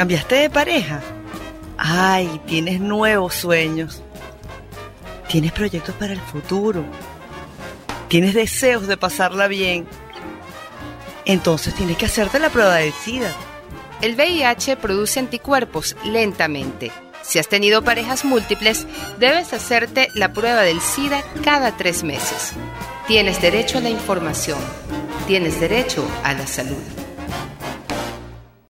¿Cambiaste de pareja? Ay, tienes nuevos sueños. Tienes proyectos para el futuro. Tienes deseos de pasarla bien. Entonces tienes que hacerte la prueba del SIDA. El VIH produce anticuerpos lentamente. Si has tenido parejas múltiples, debes hacerte la prueba del SIDA cada tres meses. Tienes derecho a la información. Tienes derecho a la salud.